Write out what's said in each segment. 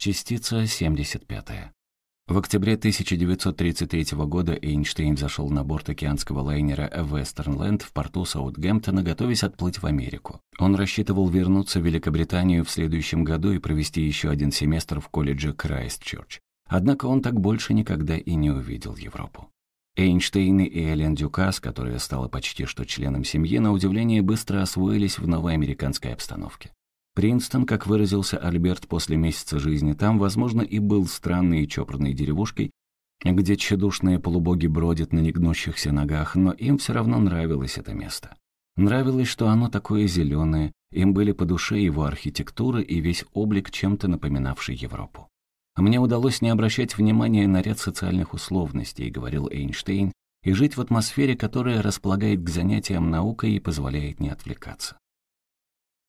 Частица 75. В октябре 1933 года Эйнштейн зашел на борт океанского лайнера «Вестернленд» в порту Саутгемптона, готовясь отплыть в Америку. Он рассчитывал вернуться в Великобританию в следующем году и провести еще один семестр в колледже Крайстчерч. Однако он так больше никогда и не увидел Европу. Эйнштейн и Эллен Дюкас, которая стала почти что членом семьи, на удивление быстро освоились в новой американской обстановке. Принстон, как выразился Альберт после месяца жизни там, возможно, и был странной и чопорной деревушкой, где тщедушные полубоги бродят на негнущихся ногах, но им все равно нравилось это место. Нравилось, что оно такое зеленое, им были по душе его архитектура и весь облик, чем-то напоминавший Европу. «Мне удалось не обращать внимания на ряд социальных условностей», — говорил Эйнштейн, «и жить в атмосфере, которая располагает к занятиям наукой и позволяет не отвлекаться.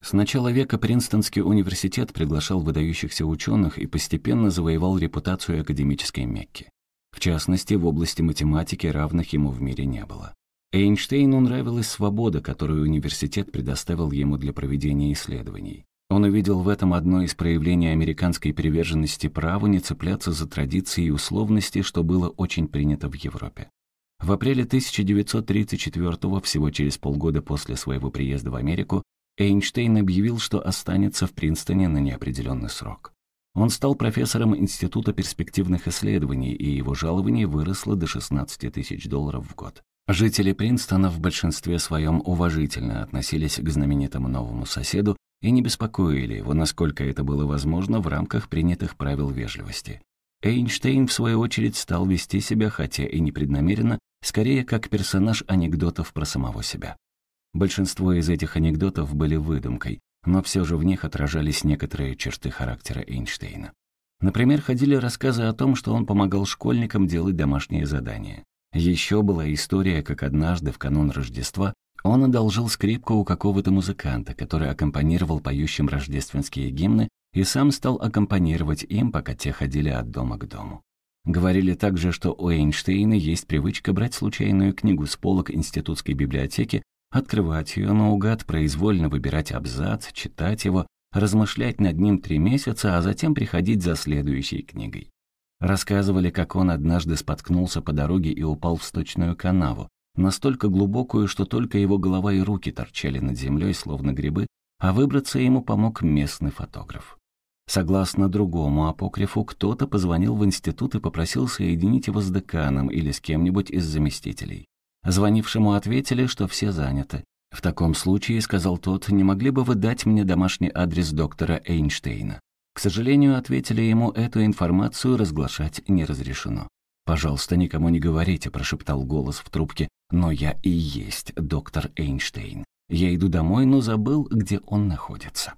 С начала века Принстонский университет приглашал выдающихся ученых и постепенно завоевал репутацию академической Мекки. В частности, в области математики равных ему в мире не было. Эйнштейну нравилась свобода, которую университет предоставил ему для проведения исследований. Он увидел в этом одно из проявлений американской приверженности праву не цепляться за традиции и условности, что было очень принято в Европе. В апреле 1934 всего через полгода после своего приезда в Америку, Эйнштейн объявил, что останется в Принстоне на неопределенный срок. Он стал профессором Института перспективных исследований, и его жалование выросло до 16 тысяч долларов в год. Жители Принстона в большинстве своем уважительно относились к знаменитому новому соседу и не беспокоили его, насколько это было возможно в рамках принятых правил вежливости. Эйнштейн, в свою очередь, стал вести себя, хотя и непреднамеренно, скорее как персонаж анекдотов про самого себя. Большинство из этих анекдотов были выдумкой, но все же в них отражались некоторые черты характера Эйнштейна. Например, ходили рассказы о том, что он помогал школьникам делать домашние задания. Еще была история, как однажды в канун Рождества он одолжил скрипку у какого-то музыканта, который аккомпанировал поющим рождественские гимны и сам стал аккомпанировать им, пока те ходили от дома к дому. Говорили также, что у Эйнштейна есть привычка брать случайную книгу с полок институтской библиотеки открывать ее наугад, произвольно выбирать абзац, читать его, размышлять над ним три месяца, а затем приходить за следующей книгой. Рассказывали, как он однажды споткнулся по дороге и упал в сточную канаву, настолько глубокую, что только его голова и руки торчали над землей, словно грибы, а выбраться ему помог местный фотограф. Согласно другому апокрифу, кто-то позвонил в институт и попросил соединить его с деканом или с кем-нибудь из заместителей. Звонившему ответили, что все заняты. В таком случае, сказал тот, не могли бы вы дать мне домашний адрес доктора Эйнштейна? К сожалению, ответили ему, эту информацию разглашать не разрешено. «Пожалуйста, никому не говорите», — прошептал голос в трубке, «но я и есть доктор Эйнштейн. Я иду домой, но забыл, где он находится».